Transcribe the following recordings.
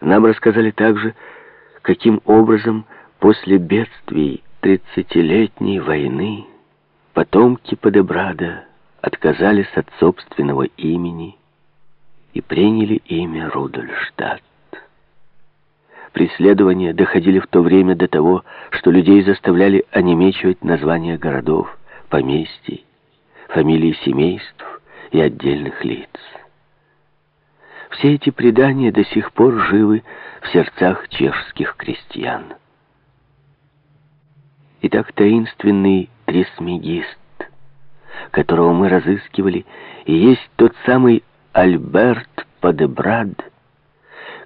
Нам рассказали также, каким образом после бедствий тридцатилетней войны потомки Падебрада отказались от собственного имени и приняли имя Рудольштадт. Преследования доходили в то время до того, что людей заставляли онемечивать названия городов, поместий, фамилии семейств и отдельных лиц. Все эти предания до сих пор живы в сердцах чешских крестьян. Итак, таинственный трисмегист, которого мы разыскивали, и есть тот самый Альберт Падебрад,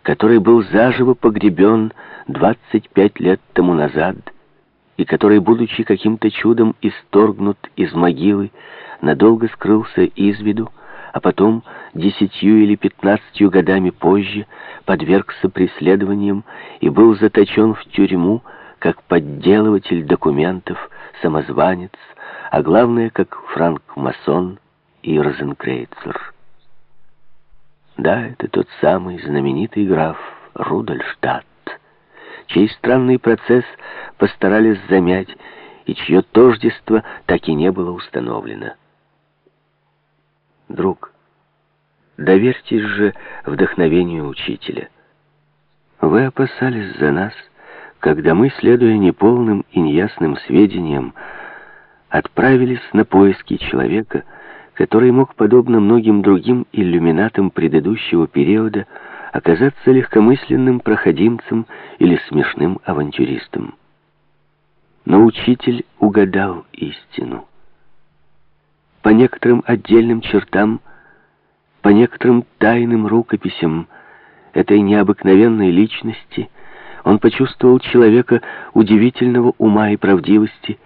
который был заживо погребен 25 лет тому назад, и который, будучи каким-то чудом исторгнут из могилы, надолго скрылся из виду, а потом, десятью или пятнадцатью годами позже, подвергся преследованиям и был заточен в тюрьму, как подделыватель документов, самозванец, а главное, как франк-масон и розенкрейцер. Да, это тот самый знаменитый граф Рудольштадт, чей странный процесс постарались замять и чье тождество так и не было установлено. Друг, доверьтесь же вдохновению учителя. Вы опасались за нас, когда мы, следуя неполным и неясным сведениям, отправились на поиски человека, который мог, подобно многим другим иллюминатам предыдущего периода, оказаться легкомысленным проходимцем или смешным авантюристом. Но учитель угадал истину по некоторым отдельным чертам, по некоторым тайным рукописям этой необыкновенной личности он почувствовал человека удивительного ума и правдивости,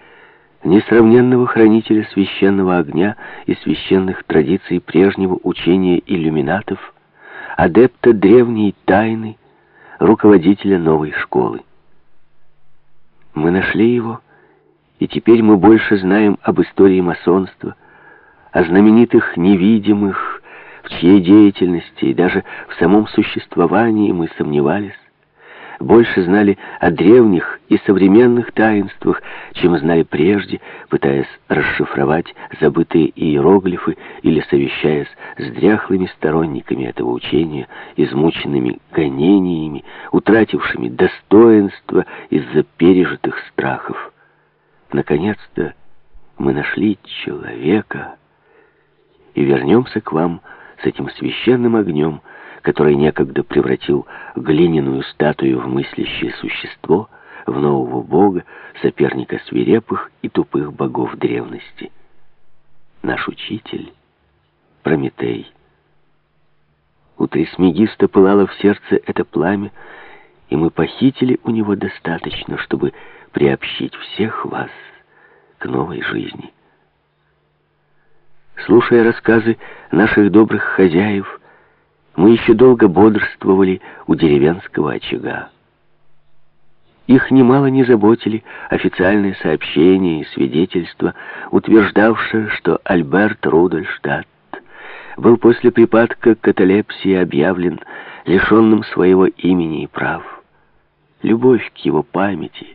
несравненного хранителя священного огня и священных традиций прежнего учения иллюминатов, адепта древней тайны, руководителя новой школы. Мы нашли его, и теперь мы больше знаем об истории масонства, о знаменитых невидимых, в чьей деятельности и даже в самом существовании мы сомневались, больше знали о древних и современных таинствах, чем знали прежде, пытаясь расшифровать забытые иероглифы или совещаясь с дряхлыми сторонниками этого учения, измученными гонениями, утратившими достоинство из-за пережитых страхов. Наконец-то мы нашли человека, и вернемся к вам с этим священным огнем, который некогда превратил глиняную статую в мыслящее существо, в нового бога, соперника свирепых и тупых богов древности. Наш учитель — Прометей. У Трисмегиста пылало в сердце это пламя, и мы похитили у него достаточно, чтобы приобщить всех вас к новой жизни. Слушая рассказы наших добрых хозяев, мы еще долго бодрствовали у деревенского очага. Их немало не заботили официальные сообщения и свидетельства, утверждавшие, что Альберт Рудольштадт был после припадка каталепсии объявлен лишенным своего имени и прав. Любовь к его памяти —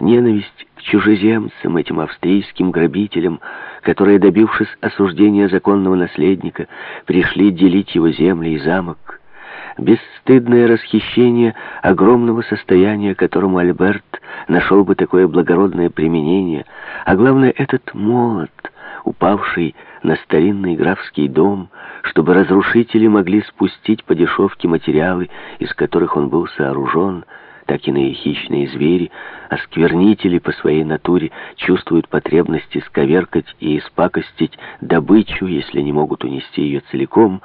Ненависть к чужеземцам, этим австрийским грабителям, которые, добившись осуждения законного наследника, пришли делить его земли и замок. Бесстыдное расхищение огромного состояния, которому Альберт нашел бы такое благородное применение, а главное, этот молот, упавший на старинный графский дом, чтобы разрушители могли спустить по дешевке материалы, из которых он был сооружен, так иные хищные звери, осквернители по своей натуре, чувствуют потребность исковеркать и испакостить добычу, если не могут унести ее целиком.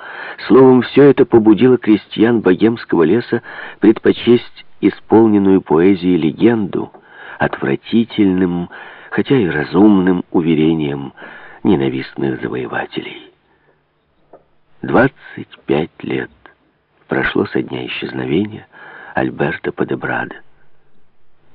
Словом, все это побудило крестьян богемского леса предпочесть исполненную поэзией легенду отвратительным, хотя и разумным уверением ненавистных завоевателей. 25 лет прошло со дня исчезновения, Альберта Падебрада.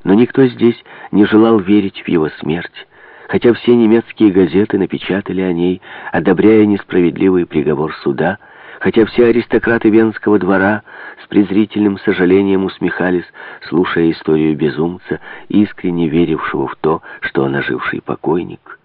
Но никто здесь не желал верить в его смерть, хотя все немецкие газеты напечатали о ней, одобряя несправедливый приговор суда, хотя все аристократы Венского двора с презрительным сожалением усмехались, слушая историю безумца, искренне верившего в то, что он оживший покойник,